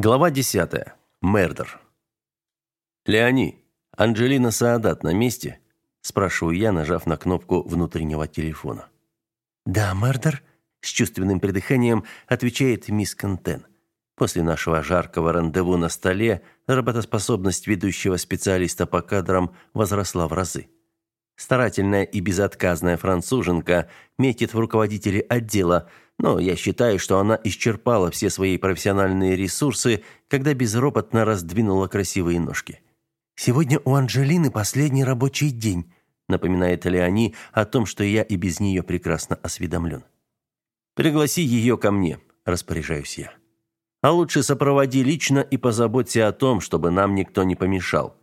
Глава 10. Мердер. Леони, Анджелина Саадат на месте? спрашиваю я, нажав на кнопку внутреннего телефона. Да, Мердер, с чувственным придыханием отвечает мисс Контен. После нашего жаркого рандеву на столе работоспособность ведущего специалиста по кадрам возросла в разы. Старательная и безотказная француженка метит в руководители отдела, но я считаю, что она исчерпала все свои профессиональные ресурсы, когда безропотно раздвинула красивые ножки. «Сегодня у Анжелины последний рабочий день», напоминает Леони о том, что я и без нее прекрасно осведомлен. «Пригласи ее ко мне», – распоряжаюсь я. «А лучше сопроводи лично и позаботься о том, чтобы нам никто не помешал.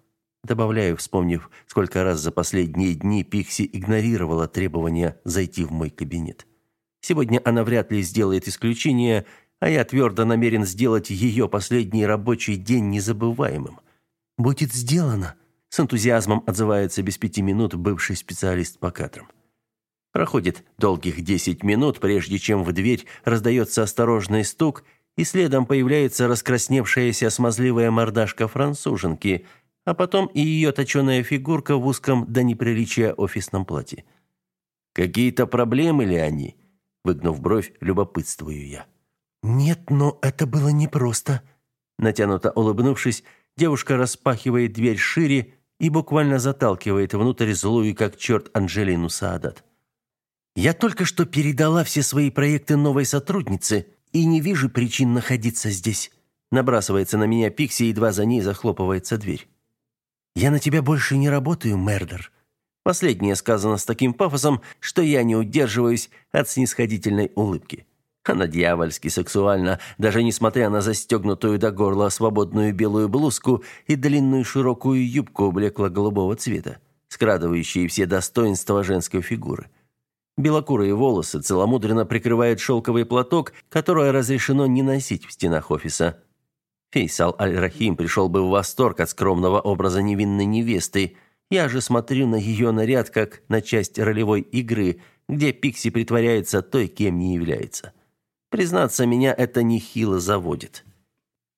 Добавляю, вспомнив, сколько раз за последние дни Пикси игнорировала требования зайти в мой кабинет. Сегодня она вряд ли сделает исключение, а я твердо намерен сделать ее последний рабочий день незабываемым. «Будет сделано», — с энтузиазмом отзывается без пяти минут бывший специалист по кадрам. Проходит долгих десять минут, прежде чем в дверь раздается осторожный стук, и следом появляется раскрасневшаяся смазливая мордашка француженки — а потом и ее точеная фигурка в узком до неприличия офисном платье. «Какие-то проблемы ли они?» Выгнув бровь, любопытствую я. «Нет, но это было непросто». Натянуто улыбнувшись, девушка распахивает дверь шире и буквально заталкивает внутрь злую, как черт, Анжелину Саадат. «Я только что передала все свои проекты новой сотруднице и не вижу причин находиться здесь». Набрасывается на меня Пикси, едва за ней захлопывается дверь. Я на тебя больше не работаю, Мердер. Последнее сказано с таким пафосом, что я не удерживаюсь от снисходительной улыбки. Она дьявольски сексуальна, даже несмотря на застегнутую до горла свободную белую блузку и длинную широкую юбку блекло-голубого цвета, скрадывающие все достоинства женской фигуры. Белокурые волосы целомудренно прикрывают шелковый платок, который разрешено не носить в стенах офиса. Фейсал Аль-Рахим пришел бы в восторг от скромного образа невинной невесты. Я же смотрю на ее наряд как на часть ролевой игры, где Пикси притворяется той, кем не является. Признаться, меня это нехило заводит.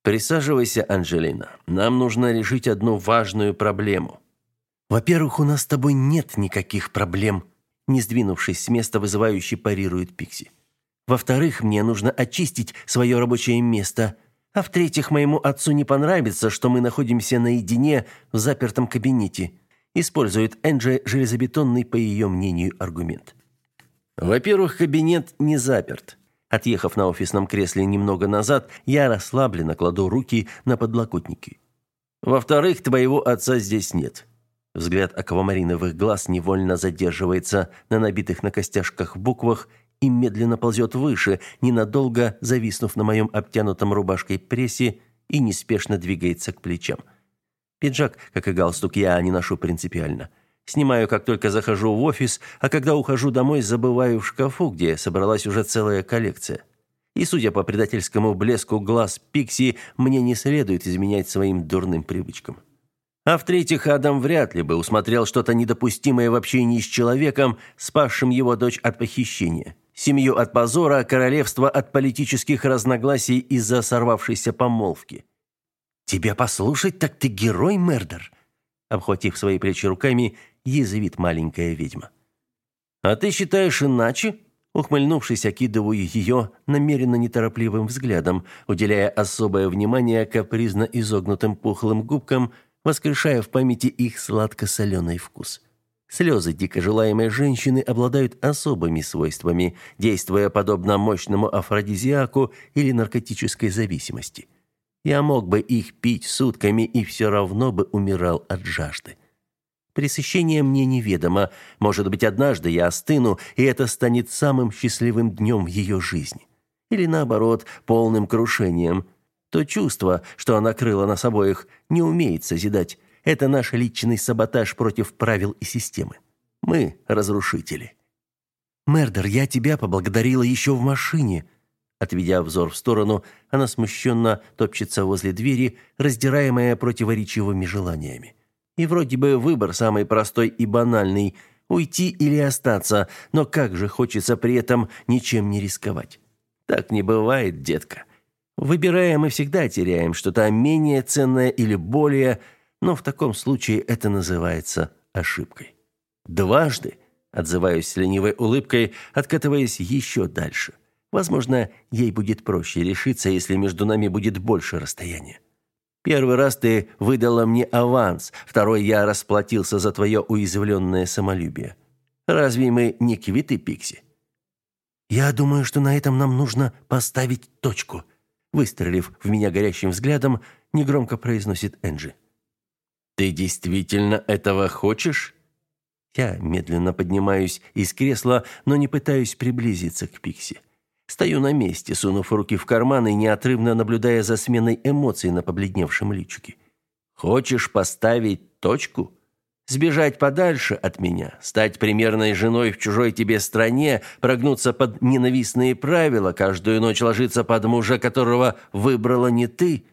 Присаживайся, Анжелина. Нам нужно решить одну важную проблему. Во-первых, у нас с тобой нет никаких проблем, не сдвинувшись с места, вызывающе парирует Пикси. Во-вторых, мне нужно очистить свое рабочее место – а в-третьих, моему отцу не понравится, что мы находимся наедине в запертом кабинете. Использует Энджи железобетонный, по ее мнению, аргумент. Во-первых, кабинет не заперт. Отъехав на офисном кресле немного назад, я расслабленно кладу руки на подлокотники. Во-вторых, твоего отца здесь нет. Взгляд аквамариновых глаз невольно задерживается на набитых на костяшках буквах и медленно ползет выше, ненадолго зависнув на моем обтянутом рубашкой прессе и неспешно двигается к плечам. Пиджак, как и галстук, я не ношу принципиально. Снимаю, как только захожу в офис, а когда ухожу домой, забываю в шкафу, где собралась уже целая коллекция. И, судя по предательскому блеску глаз Пикси, мне не следует изменять своим дурным привычкам. А в-третьих, Адам вряд ли бы усмотрел что-то недопустимое в общении с человеком, спасшим его дочь от похищения семью от позора, королевство от политических разногласий из-за сорвавшейся помолвки. «Тебя послушать, так ты герой, Мердер!» Обхватив свои плечи руками, язвит маленькая ведьма. «А ты считаешь иначе?» Ухмыльнувшись, окидываю ее намеренно неторопливым взглядом, уделяя особое внимание капризно изогнутым пухлым губкам, воскрешая в памяти их сладко-соленый вкус. Слезы дико желаемой женщины обладают особыми свойствами, действуя подобно мощному афродизиаку или наркотической зависимости. Я мог бы их пить сутками и все равно бы умирал от жажды. Пресыщение мне неведомо. Может быть, однажды я остыну, и это станет самым счастливым днем в ее жизни. Или наоборот, полным крушением. То чувство, что она крыла нас обоих, не умеет созидать, это наш личный саботаж против правил и системы. Мы разрушители. Мердер, я тебя поблагодарила еще в машине. Отведя взор в сторону, она смущенно топчется возле двери, раздираемая противоречивыми желаниями. И вроде бы выбор самый простой и банальный – уйти или остаться, но как же хочется при этом ничем не рисковать. Так не бывает, детка. Выбирая, мы всегда теряем что-то менее ценное или более, но в таком случае это называется ошибкой. Дважды отзываюсь с ленивой улыбкой, откатываясь еще дальше. Возможно, ей будет проще решиться, если между нами будет больше расстояния. Первый раз ты выдала мне аванс, второй я расплатился за твое уязвленное самолюбие. Разве мы не квиты, Пикси? Я думаю, что на этом нам нужно поставить точку. Выстрелив в меня горящим взглядом, негромко произносит Энджи. Ты действительно этого хочешь? Я медленно поднимаюсь из кресла, но не пытаюсь приблизиться к Пикси. Стою на месте, сунув руки в карманы и неотрывно наблюдая за сменой эмоций на побледневшем личике. Хочешь поставить точку? Сбежать подальше от меня, стать примерной женой в чужой тебе стране, прогнуться под ненавистные правила, каждую ночь ложиться под мужа, которого выбрала не ты.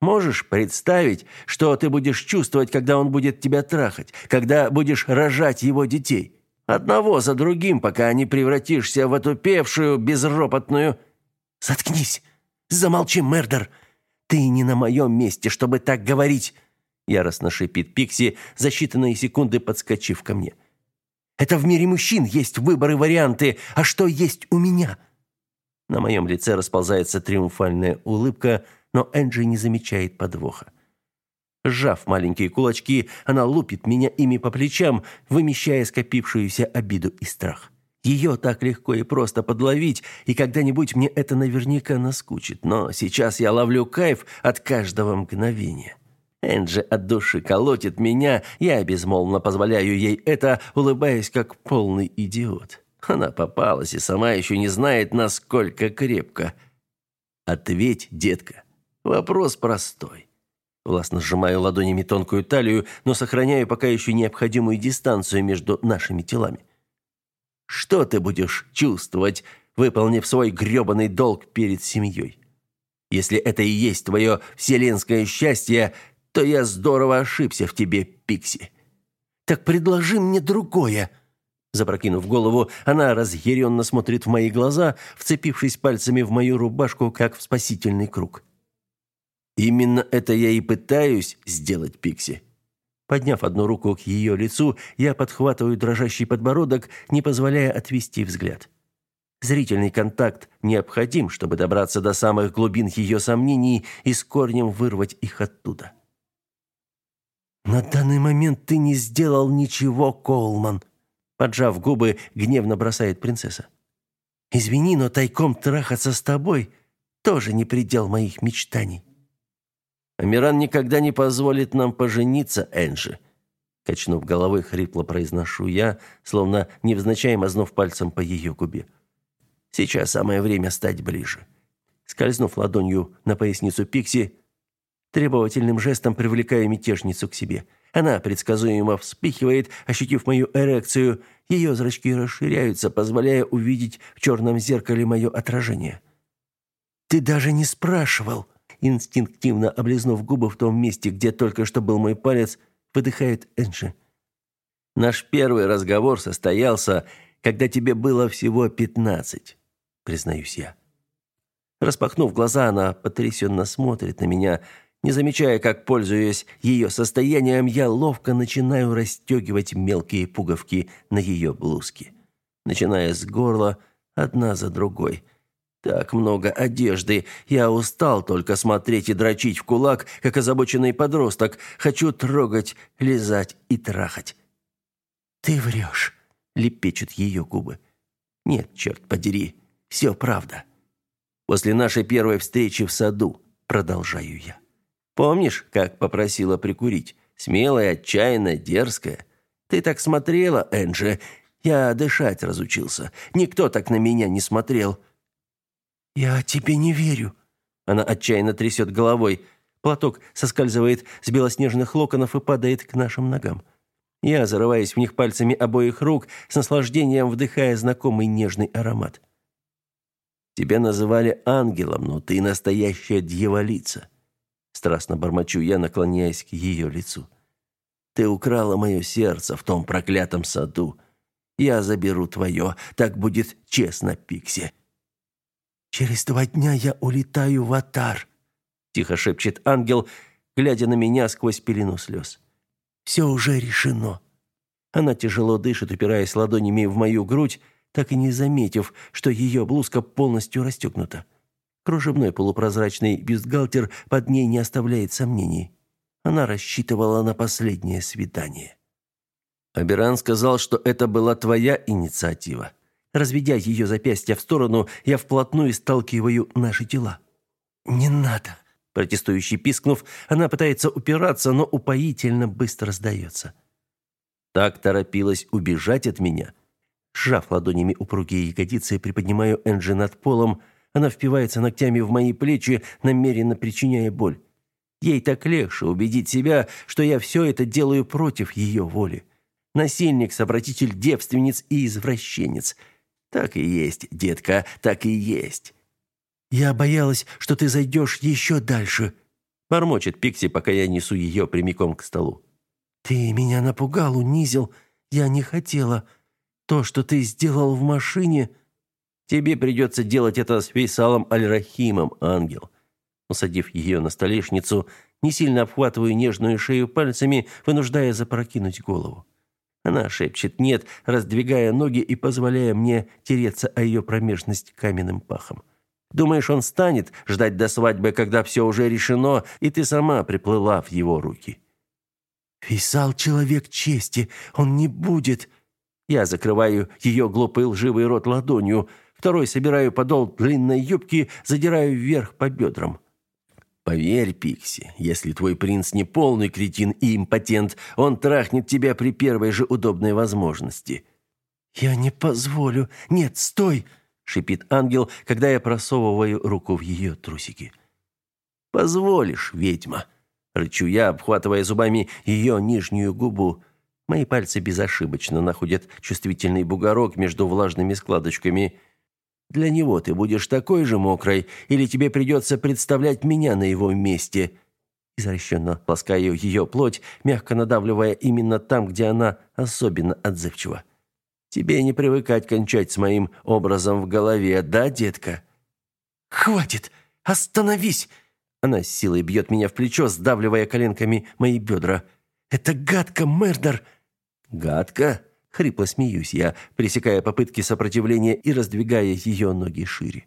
Можешь представить, что ты будешь чувствовать, когда он будет тебя трахать, когда будешь рожать его детей? Одного за другим, пока не превратишься в отупевшую, безропотную... Заткнись! Замолчи, Мердер! Ты не на моем месте, чтобы так говорить! Яростно шипит Пикси, за считанные секунды подскочив ко мне. Это в мире мужчин есть выборы, варианты, а что есть у меня? На моем лице расползается триумфальная улыбка, но Энджи не замечает подвоха. Сжав маленькие кулачки, она лупит меня ими по плечам, вымещая скопившуюся обиду и страх. Ее так легко и просто подловить, и когда-нибудь мне это наверняка наскучит, но сейчас я ловлю кайф от каждого мгновения. Энджи от души колотит меня, я безмолвно позволяю ей это, улыбаясь как полный идиот. Она попалась и сама еще не знает, насколько крепко. Ответь, детка. Вопрос простой. Властно сжимаю ладонями тонкую талию, но сохраняю пока еще необходимую дистанцию между нашими телами. Что ты будешь чувствовать, выполнив свой грёбаный долг перед семьей? Если это и есть твое вселенское счастье, то я здорово ошибся в тебе, Пикси. Так предложи мне другое. Запрокинув голову, она разъяренно смотрит в мои глаза, вцепившись пальцами в мою рубашку, как в спасительный круг. Именно это я и пытаюсь сделать, Пикси. Подняв одну руку к ее лицу, я подхватываю дрожащий подбородок, не позволяя отвести взгляд. Зрительный контакт необходим, чтобы добраться до самых глубин ее сомнений и с корнем вырвать их оттуда. На данный момент ты не сделал ничего, Колман, поджав губы, гневно бросает принцесса. Извини, но тайком трахаться с тобой тоже не предел моих мечтаний. Амиран никогда не позволит нам пожениться, Энджи. Качнув головой, хрипло произношу я, словно невзначай мазнув пальцем по ее губе. Сейчас самое время стать ближе. Скользнув ладонью на поясницу Пикси, требовательным жестом привлекаю мятежницу к себе. Она предсказуемо вспыхивает, ощутив мою эрекцию. Ее зрачки расширяются, позволяя увидеть в черном зеркале мое отражение. «Ты даже не спрашивал!» Инстинктивно облизнув губы в том месте, где только что был мой палец, выдыхает Энджи. Наш первый разговор состоялся, когда тебе было всего пятнадцать, признаюсь я. Распахнув глаза, она потрясенно смотрит на меня, не замечая, как, пользуясь ее состоянием, я ловко начинаю расстегивать мелкие пуговки на ее блузке, начиная с горла, одна за другой – так много одежды. Я устал только смотреть и дрочить в кулак, как озабоченный подросток. Хочу трогать, лизать и трахать. Ты врешь, лепечут ее губы. Нет, черт подери, все правда. После нашей первой встречи в саду, продолжаю я. Помнишь, как попросила прикурить? Смелая, отчаянная, дерзкая. Ты так смотрела, Энджи. Я дышать разучился. Никто так на меня не смотрел. «Я тебе не верю». Она отчаянно трясет головой. Платок соскальзывает с белоснежных локонов и падает к нашим ногам. Я зарываюсь в них пальцами обоих рук, с наслаждением вдыхая знакомый нежный аромат. Тебя называли ангелом, но ты настоящая дьяволица. Страстно бормочу я, наклоняясь к ее лицу. Ты украла мое сердце в том проклятом саду. Я заберу твое, так будет честно, Пикси. «Через два дня я улетаю в Атар», — тихо шепчет ангел, глядя на меня сквозь пелену слез. «Все уже решено». Она тяжело дышит, упираясь ладонями в мою грудь, так и не заметив, что ее блузка полностью расстегнута. Кружевной полупрозрачный бюстгальтер под ней не оставляет сомнений. Она рассчитывала на последнее свидание. Аберан сказал, что это была твоя инициатива. Разведя ее запястья в сторону, я вплотную сталкиваю наши тела. «Не надо!» Протестующий пискнув, она пытается упираться, но упоительно быстро сдается. Так торопилась убежать от меня. Сжав ладонями упругие ягодицы, приподнимаю Энджи над полом. Она впивается ногтями в мои плечи, намеренно причиняя боль. Ей так легче убедить себя, что я все это делаю против ее воли. Насильник, совратитель девственниц и извращенец. Так и есть, детка, так и есть. Я боялась, что ты зайдешь еще дальше, бормочет Пикси, пока я несу ее прямиком к столу. Ты меня напугал, унизил. Я не хотела. То, что ты сделал в машине, тебе придется делать это с Фейсалом Аль-Рахимом, ангел. Усадив ее на столешницу, не сильно обхватываю нежную шею пальцами, вынуждая запрокинуть голову. Она шепчет «нет», раздвигая ноги и позволяя мне тереться о ее промежность каменным пахом. Думаешь, он станет ждать до свадьбы, когда все уже решено, и ты сама приплыла в его руки? Фисал человек чести, он не будет. Я закрываю ее глупый лживый рот ладонью, второй собираю подол длинной юбки, задираю вверх по бедрам. Поверь, Пикси, если твой принц не полный кретин и импотент, он трахнет тебя при первой же удобной возможности. Я не позволю. Нет, стой, шипит ангел, когда я просовываю руку в ее трусики. Позволишь, ведьма, рычу я, обхватывая зубами ее нижнюю губу. Мои пальцы безошибочно находят чувствительный бугорок между влажными складочками. Для него ты будешь такой же мокрой, или тебе придется представлять меня на его месте?» Извращенно ласкаю ее плоть, мягко надавливая именно там, где она особенно отзывчива. «Тебе не привыкать кончать с моим образом в голове, да, детка?» «Хватит! Остановись!» Она с силой бьет меня в плечо, сдавливая коленками мои бедра. «Это гадко, Мердер!» «Гадко?» Хрипло смеюсь я, пресекая попытки сопротивления и раздвигая ее ноги шире.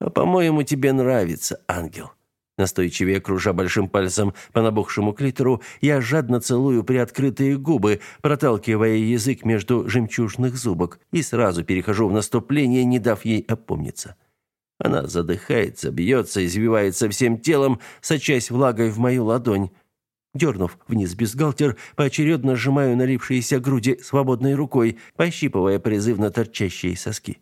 «А, по-моему, тебе нравится, ангел». Настойчивее кружа большим пальцем по набухшему клитору, я жадно целую приоткрытые губы, проталкивая язык между жемчужных зубок, и сразу перехожу в наступление, не дав ей опомниться. Она задыхается, бьется, извивается всем телом, сочась влагой в мою ладонь. Дернув вниз бюстгальтер, поочередно сжимаю налившиеся груди свободной рукой, пощипывая призывно торчащие соски.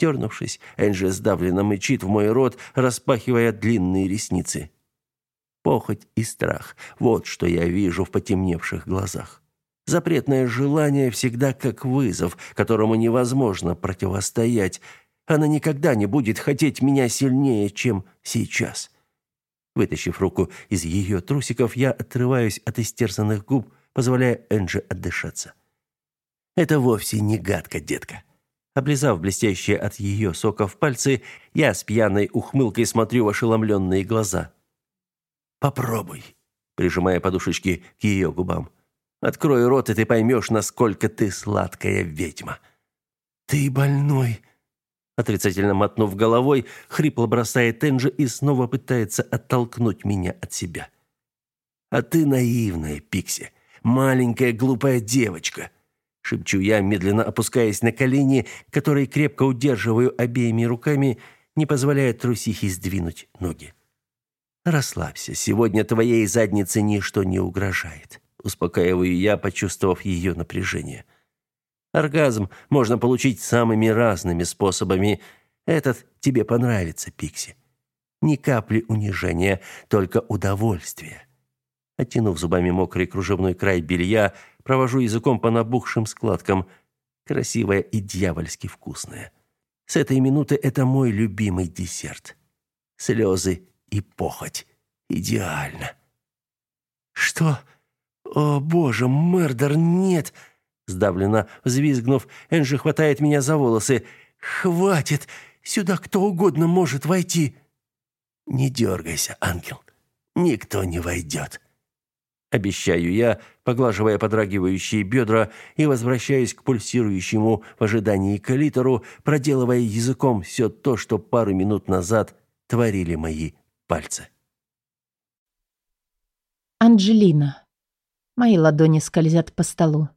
Дернувшись, Энджи сдавленно мычит в мой рот, распахивая длинные ресницы. Похоть и страх — вот что я вижу в потемневших глазах. Запретное желание всегда как вызов, которому невозможно противостоять. Она никогда не будет хотеть меня сильнее, чем сейчас. Вытащив руку из ее трусиков, я отрываюсь от истерзанных губ, позволяя Энджи отдышаться. Это вовсе не гадко, детка. Облизав блестящие от ее соков пальцы, я с пьяной ухмылкой смотрю в ошеломленные глаза. «Попробуй», прижимая подушечки к ее губам. «Открой рот, и ты поймешь, насколько ты сладкая ведьма». «Ты больной», Отрицательно мотнув головой, хрипло бросает Энджи и снова пытается оттолкнуть меня от себя. «А ты наивная, Пикси, маленькая глупая девочка», — шепчу я, медленно опускаясь на колени, которые крепко удерживаю обеими руками, не позволяя трусихе сдвинуть ноги. «Расслабься, сегодня твоей заднице ничто не угрожает», — успокаиваю я, почувствовав ее напряжение. «Расслабься». Оргазм можно получить самыми разными способами. Этот тебе понравится, Пикси. Ни капли унижения, только удовольствие. Оттянув зубами мокрый кружевной край белья, провожу языком по набухшим складкам. Красивое и дьявольски вкусное. С этой минуты это мой любимый десерт. Слезы и похоть. Идеально. Что? О, боже, Мердер, нет! Сдавленно взвизгнув, Энджи хватает меня за волосы. «Хватит! Сюда кто угодно может войти». «Не дергайся, ангел. Никто не войдет». Обещаю я, поглаживая подрагивающие бедра и возвращаясь к пульсирующему в ожидании калитору, проделывая языком все то, что пару минут назад творили мои пальцы. Анджелина. Мои ладони скользят по столу.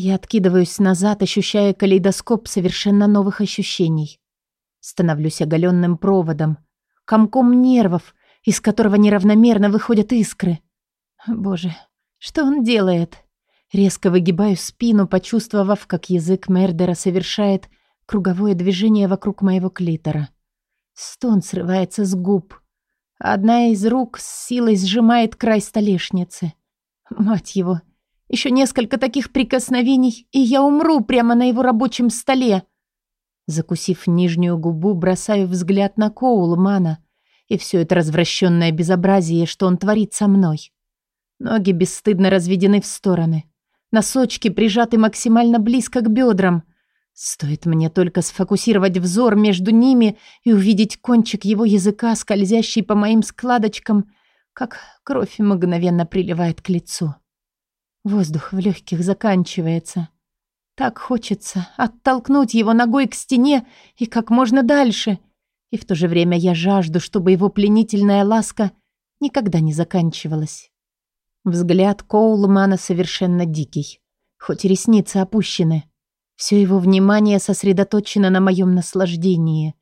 Я откидываюсь назад, ощущая калейдоскоп совершенно новых ощущений. Становлюсь оголенным проводом, комком нервов, из которого неравномерно выходят искры. Боже, что он делает? Резко выгибаю спину, почувствовав, как язык Мердера совершает круговое движение вокруг моего клитора. Стон срывается с губ. Одна из рук с силой сжимает край столешницы. Мать его, еще несколько таких прикосновений, и я умру прямо на его рабочем столе. Закусив нижнюю губу, бросаю взгляд на Коулмана и все это развращенное безобразие, что он творит со мной. Ноги бесстыдно разведены в стороны. Носочки прижаты максимально близко к бедрам. Стоит мне только сфокусировать взор между ними и увидеть кончик его языка, скользящий по моим складочкам, как кровь мгновенно приливает к лицу. Воздух в легких заканчивается. Так хочется оттолкнуть его ногой к стене и как можно дальше. И в то же время я жажду, чтобы его пленительная ласка никогда не заканчивалась. Взгляд Коулмана совершенно дикий, хоть ресницы опущены. Все его внимание сосредоточено на моем наслаждении,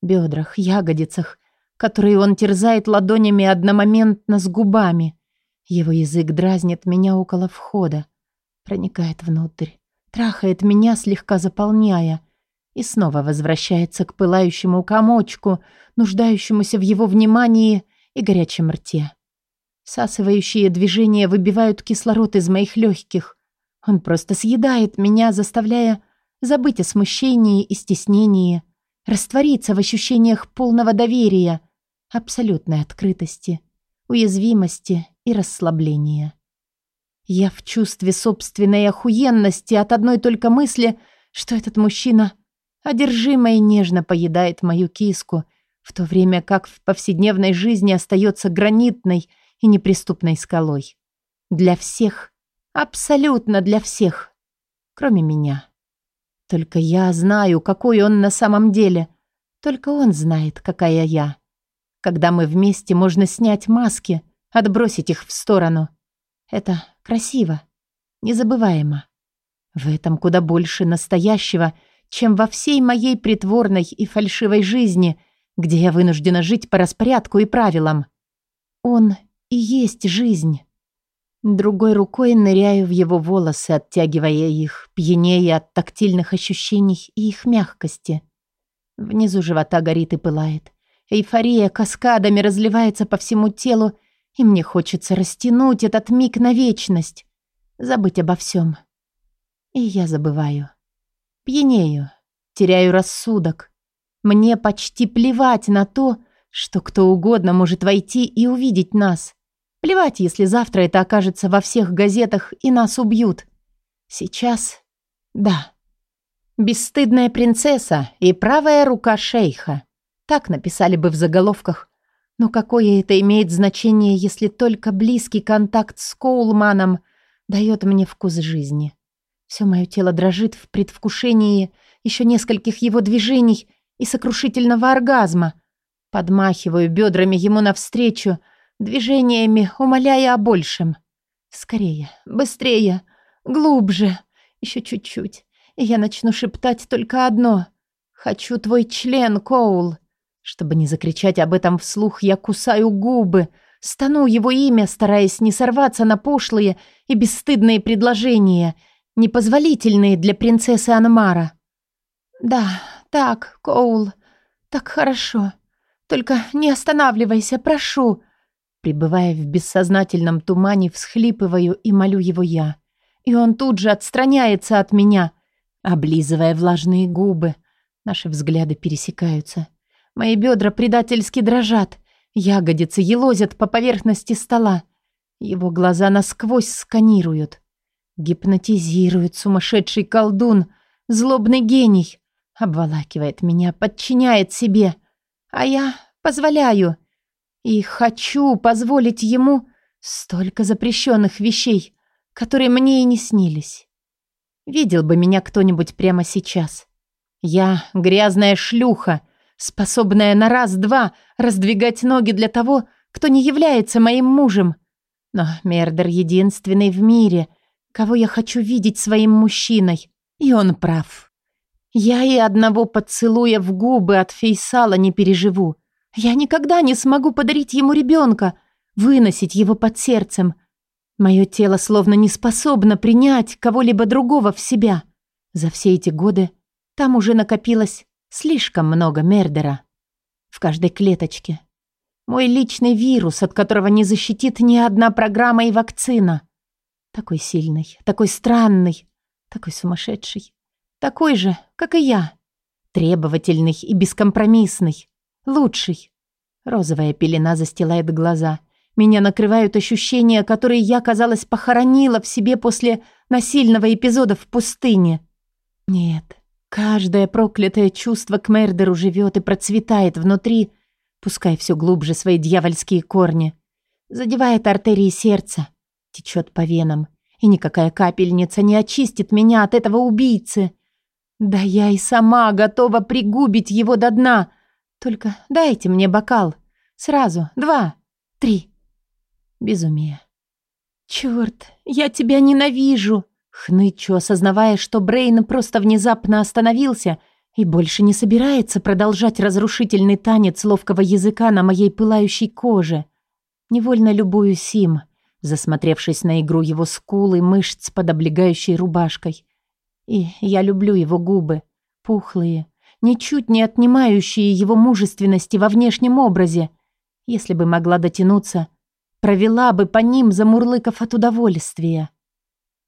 бедрах, ягодицах, которые он терзает ладонями одномоментно с губами. Его язык дразнит меня около входа, проникает внутрь, трахает меня, слегка заполняя, и снова возвращается к пылающему комочку, нуждающемуся в его внимании и горячем рте. Всасывающие движения выбивают кислород из моих легких. Он просто съедает меня, заставляя забыть о смущении и стеснении, раствориться в ощущениях полного доверия, абсолютной открытости, уязвимости и расслабления. Я в чувстве собственной охуенности от одной только мысли, что этот мужчина одержимо и нежно поедает мою киску, в то время как в повседневной жизни остается гранитной и неприступной скалой. Для всех, абсолютно для всех, кроме меня. Только я знаю, какой он на самом деле. Только он знает, какая я. Когда мы вместе, можно снять маски, отбросить их в сторону. Это красиво, незабываемо. В этом куда больше настоящего, чем во всей моей притворной и фальшивой жизни, где я вынуждена жить по распорядку и правилам. Он и есть жизнь. Другой рукой ныряю в его волосы, оттягивая их, пьянее от тактильных ощущений и их мягкости. Внизу живота горит и пылает. Эйфория каскадами разливается по всему телу, и мне хочется растянуть этот миг на вечность, забыть обо всем. И я забываю. Пьянею, теряю рассудок. Мне почти плевать на то, что кто угодно может войти и увидеть нас. Плевать, если завтра это окажется во всех газетах и нас убьют. Сейчас — да. «Бесстыдная принцесса и правая рука шейха». Так написали бы в заголовках. Но какое это имеет значение, если только близкий контакт с Коулманом дает мне вкус жизни? Все мое тело дрожит в предвкушении еще нескольких его движений и сокрушительного оргазма. Подмахиваю бедрами ему навстречу — движениями умоляя о большем. Скорее, быстрее, глубже, еще чуть-чуть, и я начну шептать только одно. «Хочу твой член, Коул». Чтобы не закричать об этом вслух, я кусаю губы, стану его имя, стараясь не сорваться на пошлые и бесстыдные предложения, непозволительные для принцессы Анмара. «Да, так, Коул, так хорошо. Только не останавливайся, прошу», Пребывая в бессознательном тумане, всхлипываю и молю его я. И он тут же отстраняется от меня, облизывая влажные губы. Наши взгляды пересекаются. Мои бедра предательски дрожат. Ягодицы елозят по поверхности стола. Его глаза насквозь сканируют. Гипнотизирует сумасшедший колдун, злобный гений. обволакивает меня, подчиняет себе, а я позволяю и хочу позволить ему столько запрещенных вещей, которые мне и не снились. Видел бы меня кто-нибудь прямо сейчас. Я грязная шлюха, способная на раз-два раздвигать ноги для того, кто не является моим мужем. Но Мердер единственный в мире, кого я хочу видеть своим мужчиной, и он прав. Я и одного поцелуя в губы от Фейсала не переживу. Я никогда не смогу подарить ему ребенка, выносить его под сердцем. Мое тело словно не способно принять кого-либо другого в себя. За все эти годы там уже накопилось слишком много мердера. В каждой клеточке. Мой личный вирус, от которого не защитит ни одна программа и вакцина. Такой сильный, такой странный, такой сумасшедший. Такой же, как и я. Требовательный и бескомпромиссный. Лучший. Розовая пелена застилает глаза. Меня накрывают ощущения, которые я, казалось, похоронила в себе после насильного эпизода в пустыне. Нет, каждое проклятое чувство к Мердеру живет и процветает внутри, пускай все глубже свои дьявольские корни. Задевает артерии сердца, течет по венам, и никакая капельница не очистит меня от этого убийцы. Да я и сама готова пригубить его до дна. Только дайте мне бокал. Сразу. Два. Три. Безумие. Черт, я тебя ненавижу. Хнычу, осознавая, что Брейн просто внезапно остановился и больше не собирается продолжать разрушительный танец ловкого языка на моей пылающей коже. Невольно любуюсь им, засмотревшись на игру его скул и мышц под облегающей рубашкой. И я люблю его губы, пухлые, ничуть не отнимающие его мужественности во внешнем образе. Если бы могла дотянуться, провела бы по ним, замурлыков от удовольствия.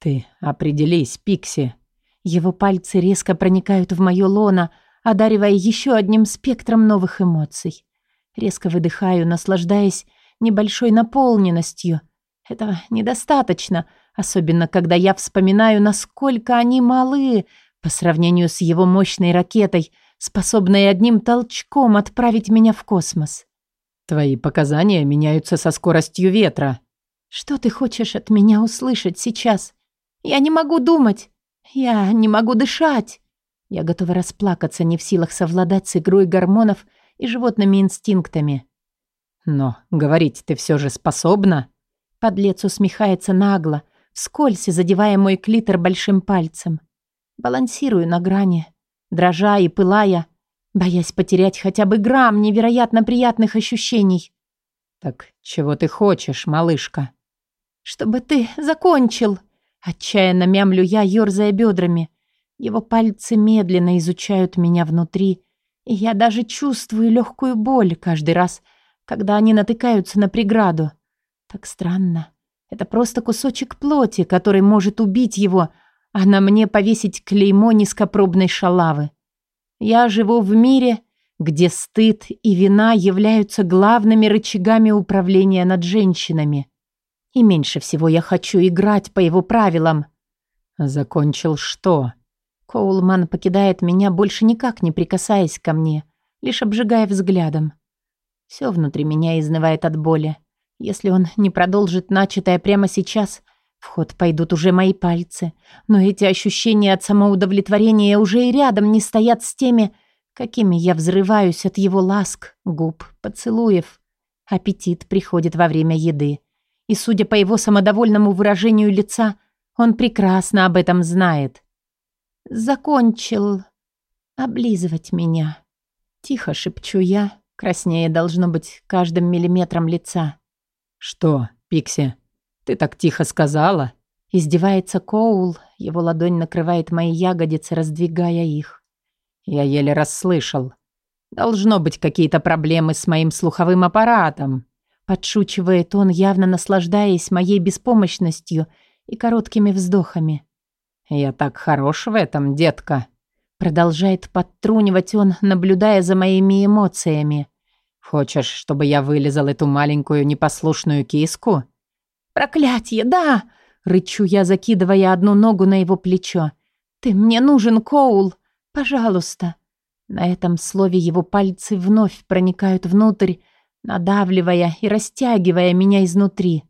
«Ты определись, Пикси». Его пальцы резко проникают в моё лоно, одаривая еще одним спектром новых эмоций. Резко выдыхаю, наслаждаясь небольшой наполненностью. Этого недостаточно — Особенно, когда я вспоминаю, насколько они малы по сравнению с его мощной ракетой, способной одним толчком отправить меня в космос. Твои показания меняются со скоростью ветра. Что ты хочешь от меня услышать сейчас? Я не могу думать. Я не могу дышать. Я готова расплакаться, не в силах совладать с игрой гормонов и животными инстинктами. Но говорить ты все же способна? Подлец усмехается нагло, вскользь задевая мой клитор большим пальцем. Балансирую на грани, дрожа и пылая, боясь потерять хотя бы грамм невероятно приятных ощущений. «Так чего ты хочешь, малышка?» «Чтобы ты закончил!» Отчаянно мямлю я, ёрзая бедрами. Его пальцы медленно изучают меня внутри, и я даже чувствую легкую боль каждый раз, когда они натыкаются на преграду. Так странно. Это просто кусочек плоти, который может убить его, а на мне повесить клеймо низкопробной шалавы. Я живу в мире, где стыд и вина являются главными рычагами управления над женщинами. И меньше всего я хочу играть по его правилам. Закончил что? Коулман покидает меня, больше никак не прикасаясь ко мне, лишь обжигая взглядом. Все внутри меня изнывает от боли. Если он не продолжит начатое прямо сейчас, в ход пойдут уже мои пальцы. Но эти ощущения от самоудовлетворения уже и рядом не стоят с теми, какими я взрываюсь от его ласк, губ, поцелуев. Аппетит приходит во время еды. И, судя по его самодовольному выражению лица, он прекрасно об этом знает. «Закончил облизывать меня». Тихо шепчу я, краснее должно быть каждым миллиметром лица. «Что, Пикси, ты так тихо сказала?» Издевается Коул, его ладонь накрывает мои ягодицы, раздвигая их. Я еле расслышал. «Должно быть какие-то проблемы с моим слуховым аппаратом», подшучивает он, явно наслаждаясь моей беспомощностью и короткими вздохами. «Я так хорош в этом, детка», продолжает подтрунивать он, наблюдая за моими эмоциями. Хочешь, чтобы я вылезал эту маленькую непослушную киску? Проклятье, да! Рычу я, закидывая одну ногу на его плечо. Ты мне нужен, Коул. Пожалуйста». На этом слове его пальцы вновь проникают внутрь, надавливая и растягивая меня изнутри.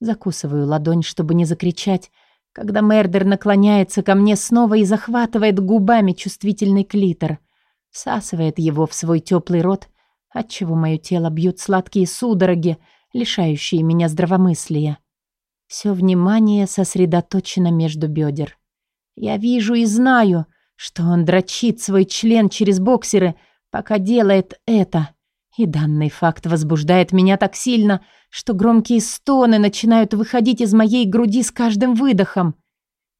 Закусываю ладонь, чтобы не закричать, когда Мердер наклоняется ко мне снова и захватывает губами чувствительный клитор, всасывает его в свой теплый рот, отчего мое тело бьют сладкие судороги, лишающие меня здравомыслия. Все внимание сосредоточено между бедер. Я вижу и знаю, что он дрочит свой член через боксеры, пока делает это. И данный факт возбуждает меня так сильно, что громкие стоны начинают выходить из моей груди с каждым выдохом.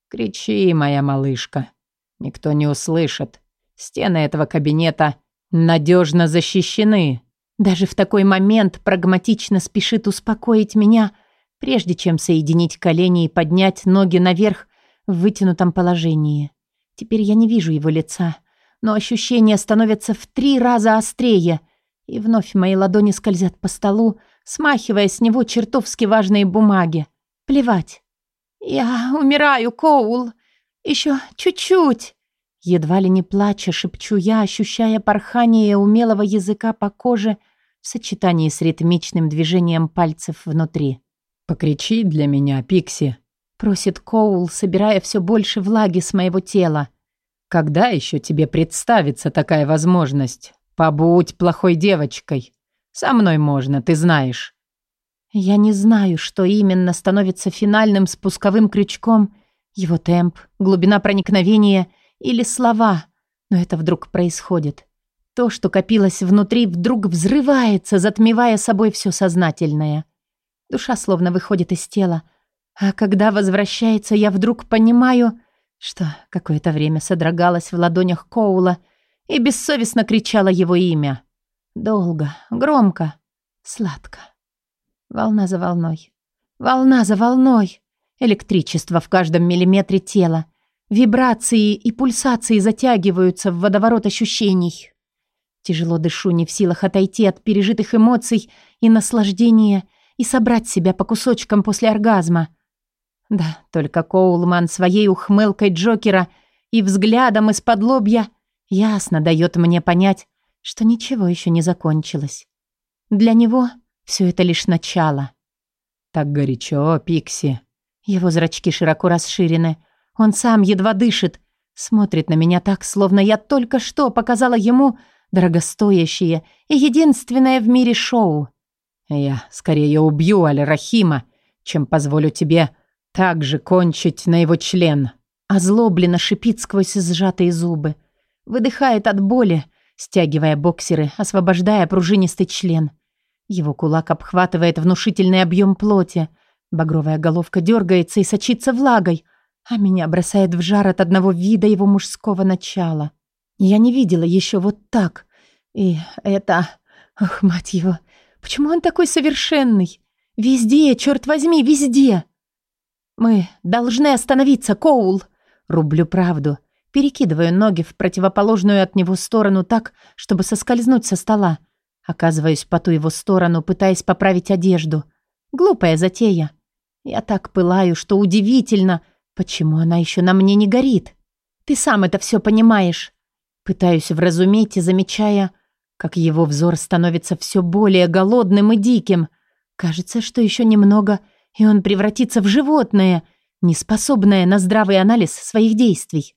«Кричи, моя малышка. Никто не услышит. Стены этого кабинета надежно защищены». Даже в такой момент прагматично спешит успокоить меня, прежде чем соединить колени и поднять ноги наверх в вытянутом положении. Теперь я не вижу его лица, но ощущения становятся в три раза острее, и вновь мои ладони скользят по столу, смахивая с него чертовски важные бумаги. Плевать. «Я умираю, Коул. Еще чуть-чуть». Едва ли не плача, шепчу я, ощущая порхание умелого языка по коже в сочетании с ритмичным движением пальцев внутри. «Покричи для меня, Пикси», Просит Коул, собирая все больше влаги с моего тела. «Когда еще тебе представится такая возможность? Побудь плохой девочкой. Со мной можно, ты знаешь». Я не знаю, что именно становится финальным спусковым крючком. Его темп, глубина проникновения или слова. Но это вдруг происходит. То, что копилось внутри, вдруг взрывается, затмевая собой все сознательное. Душа словно выходит из тела, а когда возвращается, я вдруг понимаю, что какое-то время содрогалась в ладонях Коула и бессовестно кричала его имя. Долго, громко, сладко. Волна за волной. Волна за волной. Электричество в каждом миллиметре тела. Вибрации и пульсации затягиваются в водоворот ощущений. Тяжело дышу, не в силах отойти от пережитых эмоций и наслаждения и собрать себя по кусочкам после оргазма. Да, только Коулман своей ухмылкой Джокера и взглядом из-под лобья ясно дает мне понять, что ничего еще не закончилось. Для него все это лишь начало. «Так горячо, Пикси». Его зрачки широко расширены. Он сам едва дышит. Смотрит на меня так, словно я только что показала ему дорогостоящее и единственное в мире шоу. «Я скорее убью Аль-Рахима, чем позволю тебе также кончить на его член. Озлобленно шипит сквозь сжатые зубы. Выдыхает от боли, стягивая боксеры, освобождая пружинистый член. Его кулак обхватывает внушительный объем плоти. Багровая головка дергается и сочится влагой, а меня бросает в жар от одного вида его мужского начала. Я не видела еще вот так. И это... Ох, мать его, почему он такой совершенный? Везде, черт возьми, везде. «Мы должны остановиться, Коул!» Рублю правду. Перекидываю ноги в противоположную от него сторону так, чтобы соскользнуть со стола. Оказываюсь по ту его сторону, пытаясь поправить одежду. Глупая затея. Я так пылаю, что удивительно, почему она еще на мне не горит. Ты сам это все понимаешь. Пытаюсь вразуметь и замечая, как его взор становится все более голодным и диким. Кажется, что еще немного — и он превратится в животное, неспособное на здравый анализ своих действий.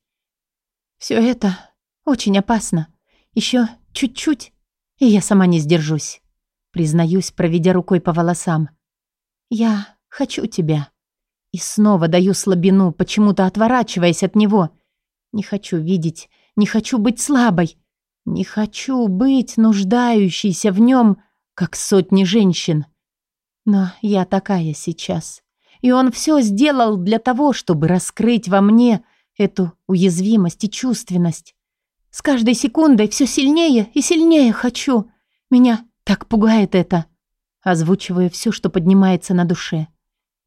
Все это очень опасно. Еще чуть-чуть, и я сама не сдержусь. Признаюсь, проведя рукой по волосам. Я хочу тебя. И снова даю слабину, почему-то отворачиваясь от него. Не хочу видеть, не хочу быть слабой. Не хочу быть нуждающейся в нем, как сотни женщин. Но я такая сейчас. И он все сделал для того, чтобы раскрыть во мне эту уязвимость и чувственность. С каждой секундой все сильнее и сильнее хочу. Меня так пугает это. Озвучиваю все, что поднимается на душе.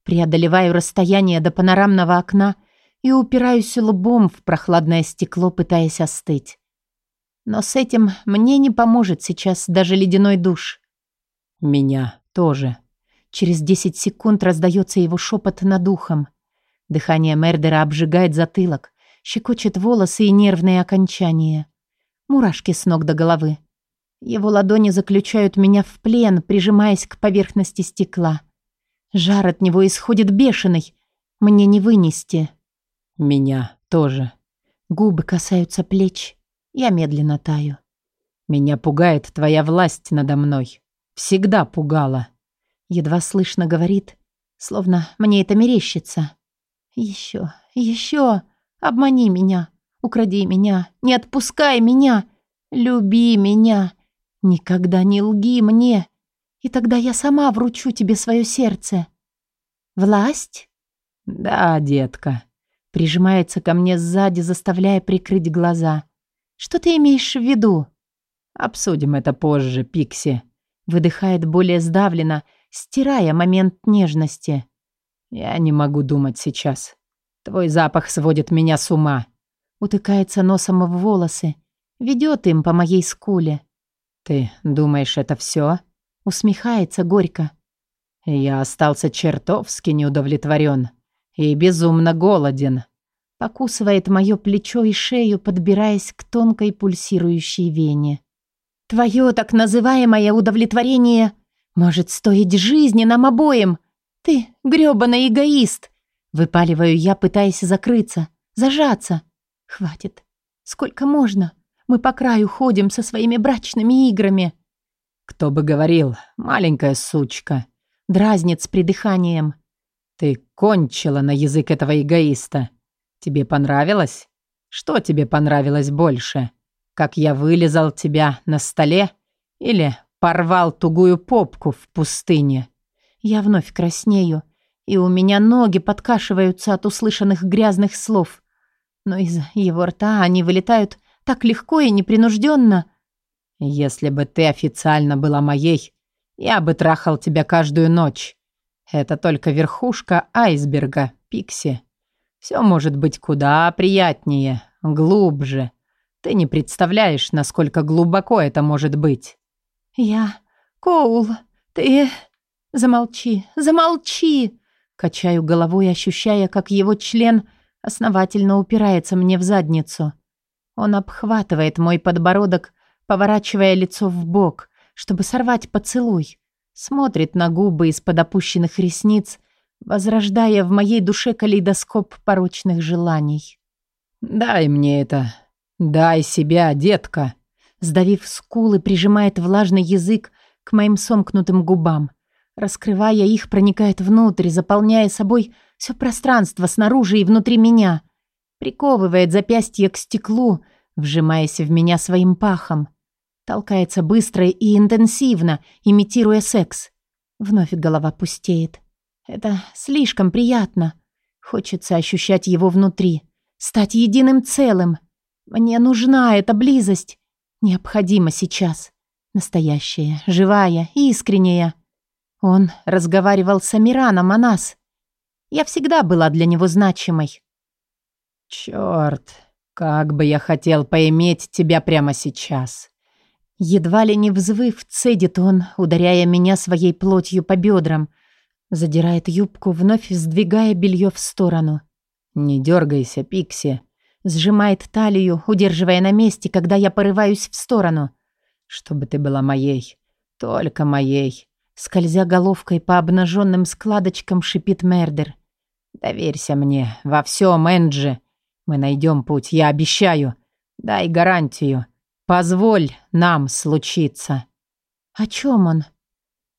Преодолеваю расстояние до панорамного окна и упираюсь лбом в прохладное стекло, пытаясь остыть. Но с этим мне не поможет сейчас даже ледяной душ. Меня тоже. Через 10 секунд раздается его шепот над ухом. Дыхание Мердера обжигает затылок. щекочет волосы и нервные окончания. Мурашки с ног до головы. Его ладони заключают меня в плен, прижимаясь к поверхности стекла. Жар от него исходит бешеный. Мне не вынести. Меня тоже. Губы касаются плеч. Я медленно таю. Меня пугает твоя власть надо мной. Всегда пугала. Едва слышно говорит, словно мне это мерещится. Еще, еще, обмани меня, укради меня, не отпускай меня, люби меня, никогда не лги мне, и тогда я сама вручу тебе свое сердце. Власть? Да, детка. Прижимается ко мне сзади, заставляя прикрыть глаза. Что ты имеешь в виду? Обсудим это позже, Пикси. Выдыхает более сдавленно, стирая момент нежности. Я не могу думать сейчас. Твой запах сводит меня с ума. Утыкается носом в волосы, ведет им по моей скуле. Ты думаешь, это все? Усмехается горько. Я остался чертовски неудовлетворен и безумно голоден. Покусывает мое плечо и шею, подбираясь к тонкой пульсирующей вене. Твое так называемое удовлетворение может стоить жизни нам обоим. Ты грёбаный эгоист. Выпаливаю я, пытаясь закрыться, зажаться. Хватит. Сколько можно? Мы по краю ходим со своими брачными играми. Кто бы говорил, маленькая сучка. Дразнит с придыханием. Ты кончила на язык этого эгоиста. Тебе понравилось? Что тебе понравилось больше? Как я вылезал тебя на столе? Или порвал тугую попку в пустыне? Я вновь краснею, и у меня ноги подкашиваются от услышанных грязных слов. Но из его рта они вылетают так легко и непринужденно. Если бы ты официально была моей, я бы трахал тебя каждую ночь. Это только верхушка айсберга, Пикси. Все может быть куда приятнее, глубже. Ты не представляешь, насколько глубоко это может быть. Я... Коул, ты... Замолчи, замолчи! Качаю головой, ощущая, как его член основательно упирается мне в задницу. Он обхватывает мой подбородок, поворачивая лицо в бок, чтобы сорвать поцелуй. Смотрит на губы из-под опущенных ресниц, возрождая в моей душе калейдоскоп порочных желаний. «Дай мне это. Дай себя, детка!» Сдавив скулы, прижимает влажный язык к моим сомкнутым губам. Раскрывая их, проникает внутрь, заполняя собой все пространство снаружи и внутри меня. Приковывает запястье к стеклу, вжимаясь в меня своим пахом. Толкается быстро и интенсивно, имитируя секс. Вновь голова пустеет. Это слишком приятно. Хочется ощущать его внутри, стать единым целым. Мне нужна эта близость. Необходима сейчас. Настоящая, живая, искренняя. Он разговаривал с Амираном о нас. Я всегда была для него значимой. Черт, как бы я хотел поиметь тебя прямо сейчас. Едва ли не взвыв, цедит он, ударяя меня своей плотью по бедрам. Задирает юбку, вновь сдвигая белье в сторону. «Не дергайся, Пикси», Сжимает талию, удерживая на месте, когда я порываюсь в сторону. «Чтобы ты была моей, только моей», скользя головкой по обнаженным складочкам, шипит Мердер. «Доверься мне, во всем, Энджи. Мы найдем путь, я обещаю. Дай гарантию. Позволь нам случиться». «О чем он?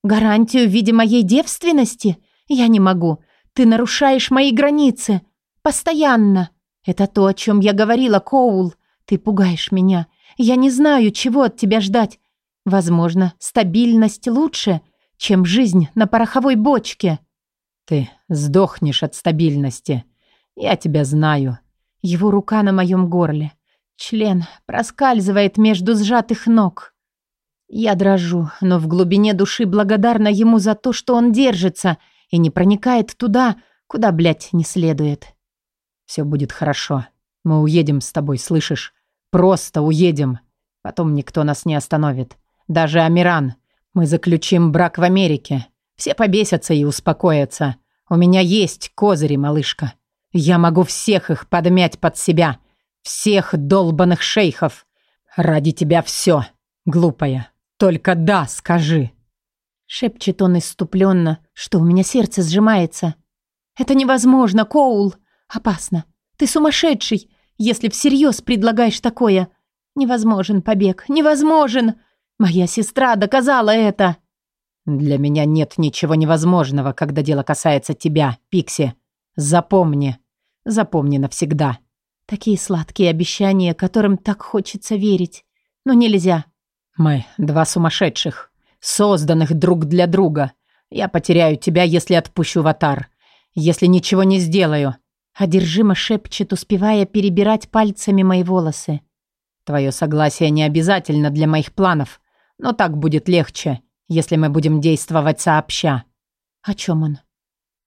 Гарантию в виде моей девственности? Я не могу. Ты нарушаешь мои границы. Постоянно. Это то, о чем я говорила, Коул. Ты пугаешь меня. Я не знаю, чего от тебя ждать. Возможно, стабильность лучше, чем жизнь на пороховой бочке. Ты сдохнешь от стабильности. Я тебя знаю. Его рука на моем горле. Член проскальзывает между сжатых ног. Я дрожу, но в глубине души благодарна ему за то, что он держится и не проникает туда, куда, блядь, не следует. Все будет хорошо. Мы уедем с тобой, слышишь? Просто уедем. Потом никто нас не остановит. Даже Амиран. Мы заключим брак в Америке. Все побесятся и успокоятся. У меня есть козыри, малышка. Я могу всех их подмять под себя. Всех долбанных шейхов. Ради тебя все, глупая. Только да, скажи. Шепчет он иступленно, что у меня сердце сжимается. Это невозможно, Коул. Опасно. Ты сумасшедший, если всерьез предлагаешь такое. Невозможен побег. Невозможен. Моя сестра доказала это. Для меня нет ничего невозможного, когда дело касается тебя, Пикси. Запомни. Запомни навсегда. Такие сладкие обещания, которым так хочется верить. Но нельзя. Мы два сумасшедших, созданных друг для друга. Я потеряю тебя, если отпущу в Атар. Если ничего не сделаю. Одержимо шепчет, успевая перебирать пальцами мои волосы. Твое согласие не обязательно для моих планов, но так будет легче, если мы будем действовать сообща. О чем он?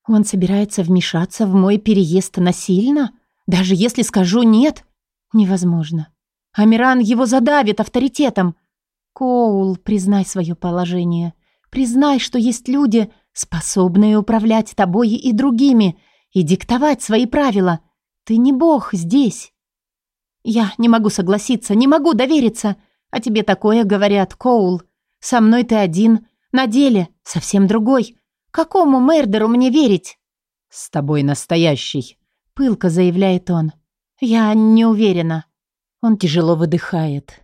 Он собирается вмешаться в мой переезд насильно? Даже если скажу «нет»? Невозможно. Амиран его задавит авторитетом. Коул, признай свое положение. Признай, что есть люди, способные управлять тобой и другими, и диктовать свои правила. Ты не бог здесь. Я не могу согласиться, не могу довериться. А тебе такое говорят, Коул. Со мной ты один, на деле совсем другой. Какому Мердеру мне верить? С тобой настоящий, пылко заявляет он. Я не уверена. Он тяжело выдыхает.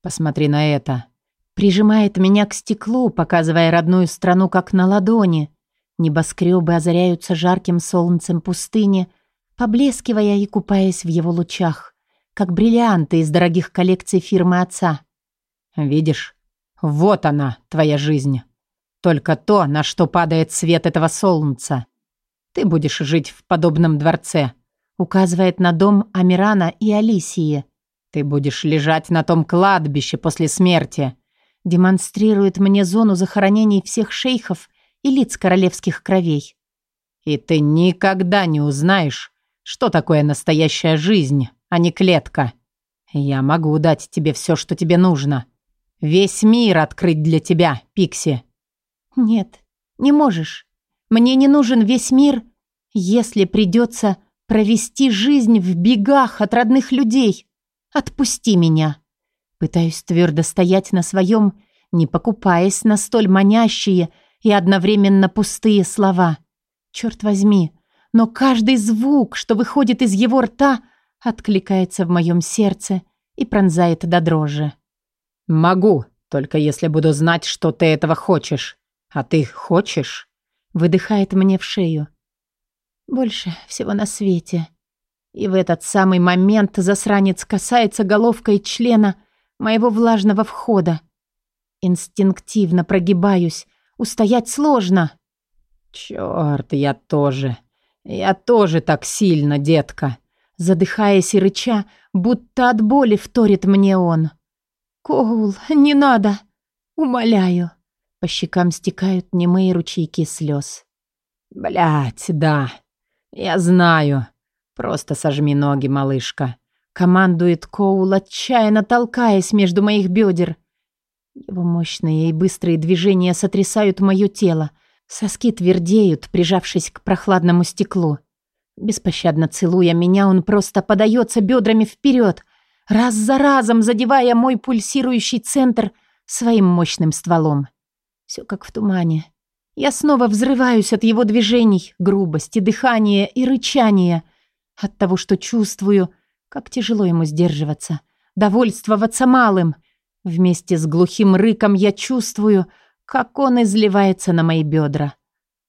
Посмотри на это. Прижимает меня к стеклу, показывая родную страну как на ладони. Небоскребы озаряются жарким солнцем пустыни, поблескивая и купаясь в его лучах, как бриллианты из дорогих коллекций фирмы отца. Видишь, вот она, твоя жизнь. Только то, на что падает свет этого солнца. Ты будешь жить в подобном дворце, указывает на дом Амирана и Алисии. Ты будешь лежать на том кладбище после смерти. Демонстрирует мне зону захоронений всех шейхов и лиц королевских кровей. И ты никогда не узнаешь, что такое настоящая жизнь, а не клетка. Я могу дать тебе все, что тебе нужно. Весь мир открыть для тебя, Пикси. Нет, не можешь. Мне не нужен весь мир, если придется провести жизнь в бегах от родных людей. Отпусти меня. Пытаюсь твердо стоять на своем, не покупаясь на столь манящие и одновременно пустые слова. Черт возьми, но каждый звук, что выходит из его рта, откликается в моем сердце и пронзает до дрожи. «Могу, только если буду знать, что ты этого хочешь. А ты хочешь?» Выдыхает мне в шею. «Больше всего на свете». И в этот самый момент засранец касается головкой члена моего влажного входа. Инстинктивно прогибаюсь. Устоять сложно. «Чёрт, я тоже. Я тоже так сильно, детка». Задыхаясь и рыча, будто от боли вторит мне он. «Коул, не надо! Умоляю!» По щекам стекают немые ручейки слез. Блять, да. Я знаю. Просто сожми ноги, малышка. Командует Коул, отчаянно толкаясь между моих бедер. Его мощные и быстрые движения сотрясают мое тело. Соски твердеют, прижавшись к прохладному стеклу. Беспощадно целуя меня, он просто подается бедрами вперед, раз за разом задевая мой пульсирующий центр своим мощным стволом. Все как в тумане. Я снова взрываюсь от его движений, грубости, дыхания и рычания. От того, что чувствую, как тяжело ему сдерживаться, довольствоваться малым. Вместе с глухим рыком я чувствую, как он изливается на мои бедра.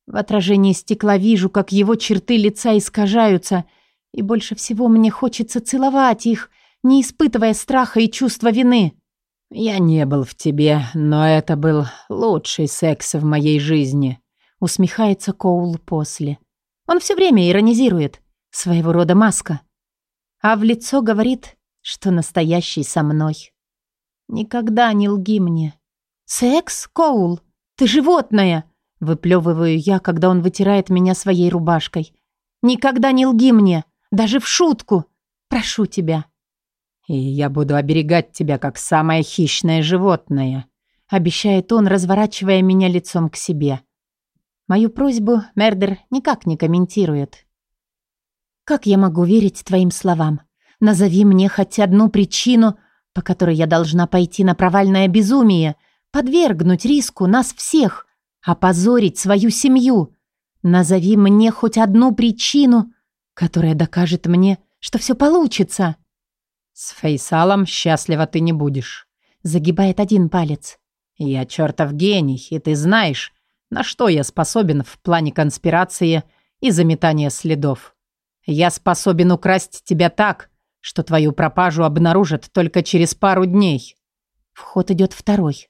В отражении стекла вижу, как его черты лица искажаются, и больше всего мне хочется целовать их — не испытывая страха и чувства вины. «Я не был в тебе, но это был лучший секс в моей жизни», усмехается Коул после. Он все время иронизирует, своего рода маска. А в лицо говорит, что настоящий со мной. «Никогда не лги мне». «Секс, Коул? Ты животное!» Выплевываю я, когда он вытирает меня своей рубашкой. «Никогда не лги мне, даже в шутку. Прошу тебя». «И я буду оберегать тебя, как самое хищное животное», обещает он, разворачивая меня лицом к себе. Мою просьбу Мердер никак не комментирует. Как я могу верить твоим словам? Назови мне хоть одну причину, по которой я должна пойти на провальное безумие, подвергнуть риску нас всех, опозорить свою семью. Назови мне хоть одну причину, которая докажет мне, что все получится. С Фейсалом счастлива ты не будешь. Загибает один палец. Я чертов гений, и ты знаешь, на что я способен в плане конспирации и заметания следов. Я способен украсть тебя так, что твою пропажу обнаружат только через пару дней. В ход идет второй.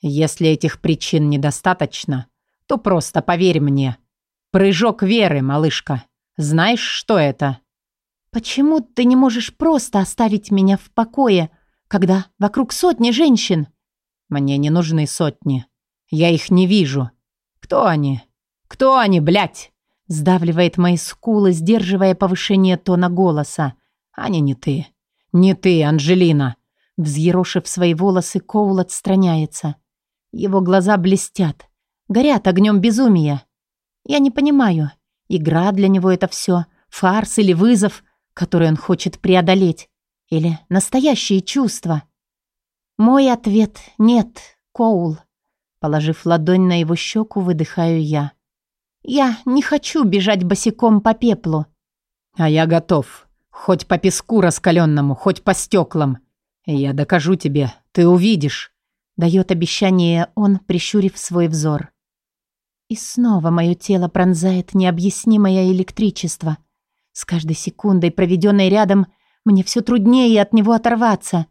Если этих причин недостаточно, то просто поверь мне. Прыжок веры, малышка. Знаешь, что это? Почему ты не можешь просто оставить меня в покое, когда вокруг сотни женщин? Мне не нужны сотни. Я их не вижу. Кто они? Кто они, блядь? Сдавливает мои скулы, сдерживая повышение тона голоса. Аня, не ты. Не ты, Анжелина. Взъерошив свои волосы, Коул отстраняется. Его глаза блестят, горят огнем безумия. Я не понимаю, игра для него это все, фарс или вызов, который он хочет преодолеть, или настоящие чувства. Мой ответ — нет, Коул. Положив ладонь на его щеку, выдыхаю я. Я не хочу бежать босиком по пеплу. А я готов. Хоть по песку раскаленному, хоть по стеклам. Я докажу тебе, ты увидишь. Дает обещание он, прищурив свой взор. И снова мое тело пронзает необъяснимое электричество. С каждой секундой, проведенной рядом, мне все труднее от него оторваться.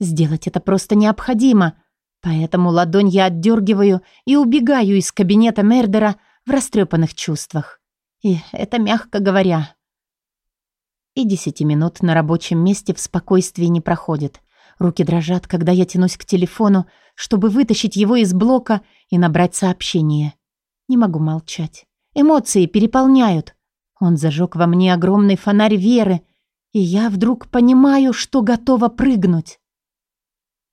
Сделать это просто необходимо. Поэтому ладонь я отдергиваю и убегаю из кабинета Мердера в растрепанных чувствах. И это мягко говоря. И десяти минут на рабочем месте в спокойствии не проходит. Руки дрожат, когда я тянусь к телефону, чтобы вытащить его из блока и набрать сообщение. Не могу молчать. Эмоции переполняют. Он зажег во мне огромный фонарь веры, и я вдруг понимаю, что готова прыгнуть.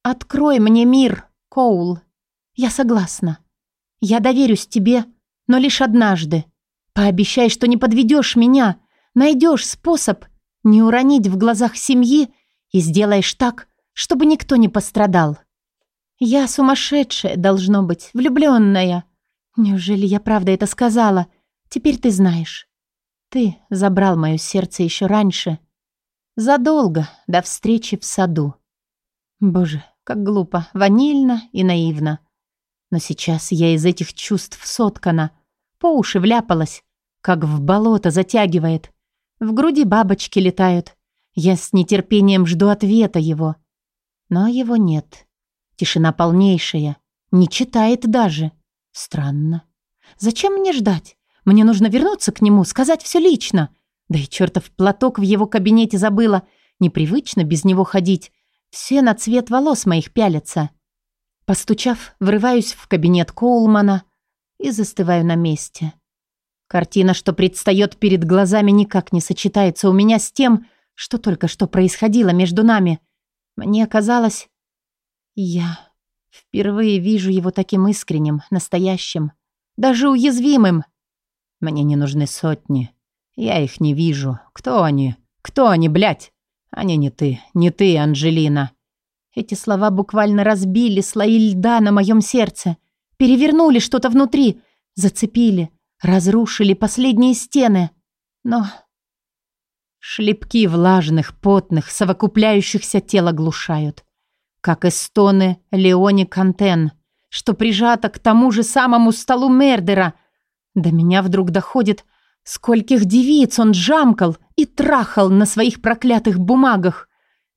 «Открой мне мир, Коул. Я согласна. Я доверюсь тебе, но лишь однажды. Пообещай, что не подведешь меня, Найдешь способ не уронить в глазах семьи и сделаешь так, чтобы никто не пострадал. Я сумасшедшая, должно быть, влюбленная. Неужели я правда это сказала? Теперь ты знаешь. Ты забрал мое сердце еще раньше. Задолго до встречи в саду. Боже, как глупо, ванильно и наивно. Но сейчас я из этих чувств соткана, по уши вляпалась, как в болото затягивает. В груди бабочки летают. Я с нетерпением жду ответа его. Но его нет. Тишина полнейшая. Не читает даже. Странно. Зачем мне ждать? Мне нужно вернуться к нему, сказать все лично. Да и чертов платок в его кабинете забыла. Непривычно без него ходить. Все на цвет волос моих пялятся. Постучав, врываюсь в кабинет Коулмана и застываю на месте. Картина, что предстает перед глазами, никак не сочетается у меня с тем, что только что происходило между нами. Мне казалось... Я впервые вижу его таким искренним, настоящим, даже уязвимым. Мне не нужны сотни. Я их не вижу. Кто они? Кто они, блядь? Они не ты, не ты, Анжелина. Эти слова буквально разбили слои льда на моем сердце, перевернули что-то внутри, зацепили, разрушили последние стены. Но шлепки влажных, потных, совокупляющихся тел оглушают. Как и стоны Леони Кантен, что прижата к тому же самому столу Мердера. До меня вдруг доходит, скольких девиц он жамкал и трахал на своих проклятых бумагах.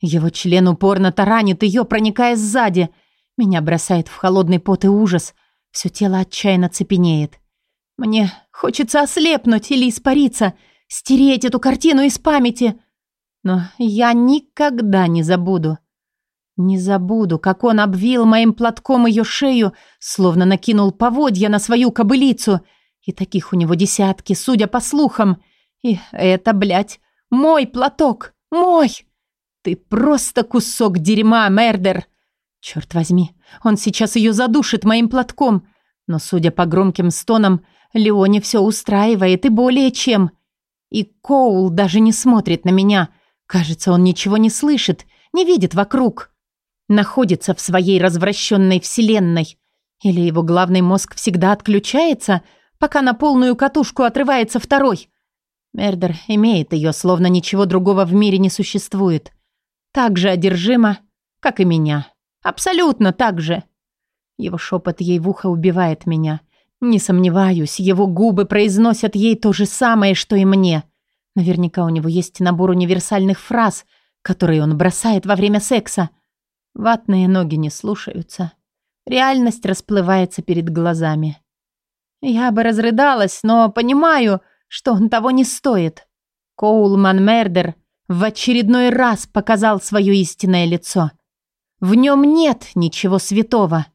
Его член упорно таранит ее, проникая сзади. Меня бросает в холодный пот и ужас. Все тело отчаянно цепенеет. Мне хочется ослепнуть или испариться, стереть эту картину из памяти. Но я никогда не забуду. Не забуду, как он обвил моим платком ее шею, словно накинул поводья на свою кобылицу. И таких у него десятки, судя по слухам. И это, блядь, мой платок, мой! Ты просто кусок дерьма, Мердер. Черт возьми, он сейчас ее задушит моим платком. Но, судя по громким стонам, Леоне все устраивает и более чем. И Коул даже не смотрит на меня. Кажется, он ничего не слышит, не видит вокруг. Находится в своей развращенной вселенной. Или его главный мозг всегда отключается, пока на полную катушку отрывается второй. Мердер имеет ее, словно ничего другого в мире не существует. Так же одержимо, как и меня. Абсолютно так же. Его шепот ей в ухо убивает меня. Не сомневаюсь, его губы произносят ей то же самое, что и мне. Наверняка у него есть набор универсальных фраз, которые он бросает во время секса. Ватные ноги не слушаются. Реальность расплывается перед глазами. Я бы разрыдалась, но понимаю, что он того не стоит. Коулман Мердер в очередной раз показал свое истинное лицо. В нем нет ничего святого.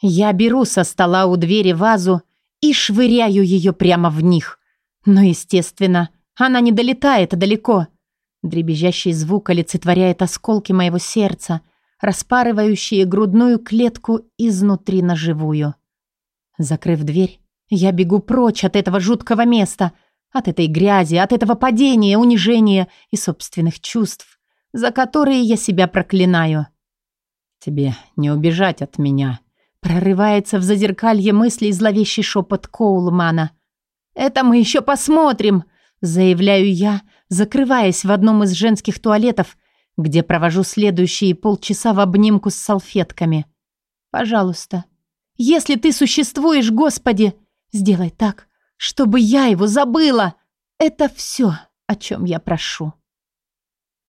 Я беру со стола у двери вазу и швыряю ее прямо в них. Но, естественно, она не долетает далеко. Дребезжащий звук олицетворяет осколки моего сердца, распарывающие грудную клетку изнутри на живую. Закрыв дверь, я бегу прочь от этого жуткого места, от этой грязи, от этого падения, унижения и собственных чувств, за которые я себя проклинаю. «Тебе не убежать от меня», Прорывается в зазеркалье мыслей зловещий шепот Коулмана. «Это мы еще посмотрим», — заявляю я, закрываясь в одном из женских туалетов, где провожу следующие полчаса в обнимку с салфетками. «Пожалуйста, если ты существуешь, Господи, сделай так, чтобы я его забыла. Это все, о чем я прошу».